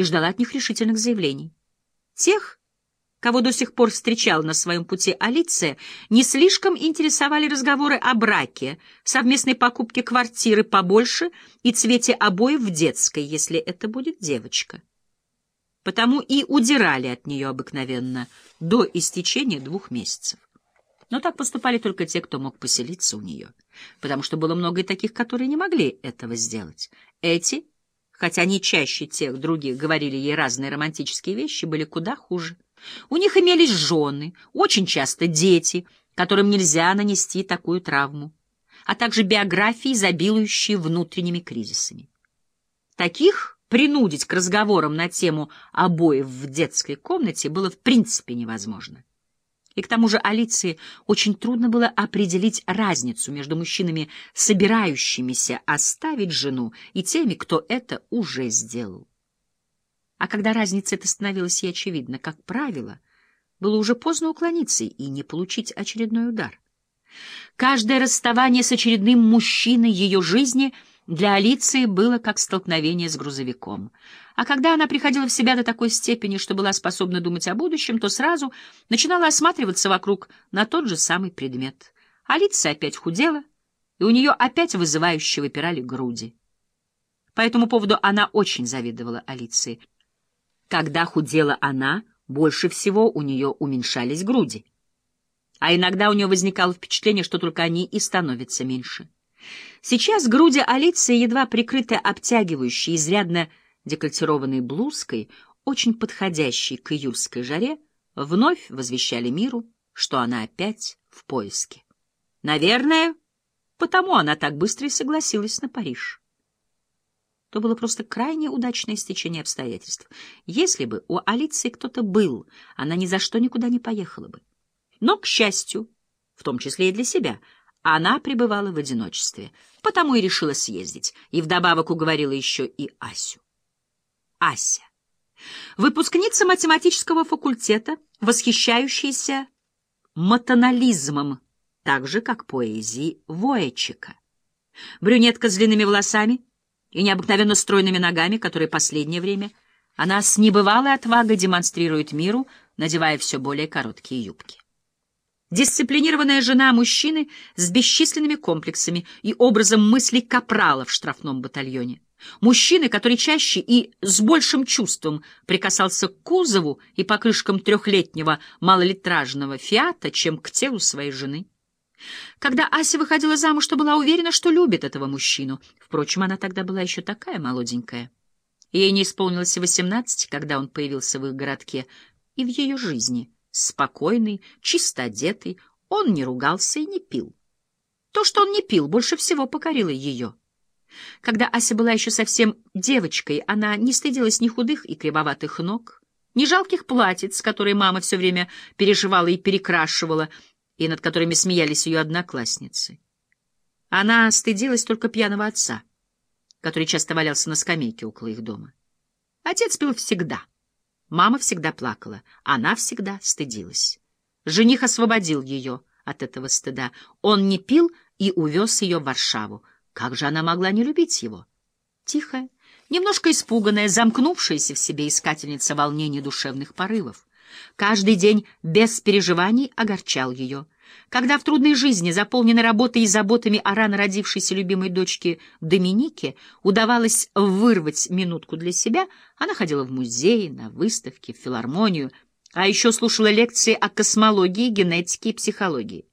и ждала от них решительных заявлений. Тех, кого до сих пор встречала на своем пути Алиция, не слишком интересовали разговоры о браке, совместной покупке квартиры побольше и цвете обоев в детской, если это будет девочка. Потому и удирали от нее обыкновенно до истечения двух месяцев. Но так поступали только те, кто мог поселиться у нее, потому что было много и таких, которые не могли этого сделать. Эти, хотя они чаще тех других говорили ей разные романтические вещи, были куда хуже. У них имелись жены, очень часто дети, которым нельзя нанести такую травму, а также биографии, изобилующие внутренними кризисами. Таких принудить к разговорам на тему обоев в детской комнате было в принципе невозможно. И к тому же Алиции очень трудно было определить разницу между мужчинами, собирающимися оставить жену, и теми, кто это уже сделал. А когда разница эта становилась ей очевидна, как правило, было уже поздно уклониться и не получить очередной удар. Каждое расставание с очередным мужчиной ее жизни для Алиции было как столкновение с грузовиком. А когда она приходила в себя до такой степени, что была способна думать о будущем, то сразу начинала осматриваться вокруг на тот же самый предмет. Алиция опять худела, и у нее опять вызывающе выпирали груди. По этому поводу она очень завидовала Алиции. Когда худела она, больше всего у нее уменьшались груди. А иногда у нее возникало впечатление, что только они и становятся меньше. Сейчас груди Алиции, едва прикрытые обтягивающей, изрядно декольтированной блузкой, очень подходящей к июльской жаре, вновь возвещали миру, что она опять в поиске. Наверное, потому она так быстро и согласилась на Париж то было просто крайне удачное стечение обстоятельств. Если бы у Алиции кто-то был, она ни за что никуда не поехала бы. Но, к счастью, в том числе и для себя, она пребывала в одиночестве, потому и решила съездить, и вдобавок уговорила еще и Асю. Ася. Выпускница математического факультета, восхищающаяся матонализмом, так же, как поэзией Воечика. Брюнетка с длинными волосами — и необыкновенно стройными ногами, которые последнее время она с небывалой отвагой демонстрирует миру, надевая все более короткие юбки. Дисциплинированная жена мужчины с бесчисленными комплексами и образом мыслей капрала в штрафном батальоне. Мужчины, который чаще и с большим чувством прикасался к кузову и покрышкам трехлетнего малолитражного «Фиата», чем к телу своей жены. Когда Ася выходила замуж, то была уверена, что любит этого мужчину. Впрочем, она тогда была еще такая молоденькая. Ей не исполнилось и восемнадцати, когда он появился в их городке, и в ее жизни, спокойный, чисто одетый, он не ругался и не пил. То, что он не пил, больше всего покорило ее. Когда Ася была еще совсем девочкой, она не стыдилась ни худых и кривоватых ног, ни жалких платьиц, которые мама все время переживала и перекрашивала, и над которыми смеялись ее одноклассницы. Она стыдилась только пьяного отца, который часто валялся на скамейке около их дома. Отец пил всегда. Мама всегда плакала, она всегда стыдилась. Жених освободил ее от этого стыда. Он не пил и увез ее в Варшаву. Как же она могла не любить его? Тихая, немножко испуганная, замкнувшаяся в себе искательница волнений душевных порывов. Каждый день без переживаний огорчал ее. Когда в трудной жизни, заполненной работой и заботами о рано родившейся любимой дочке Доминике, удавалось вырвать минутку для себя, она ходила в музеи, на выставки, в филармонию, а еще слушала лекции о космологии, генетике и психологии.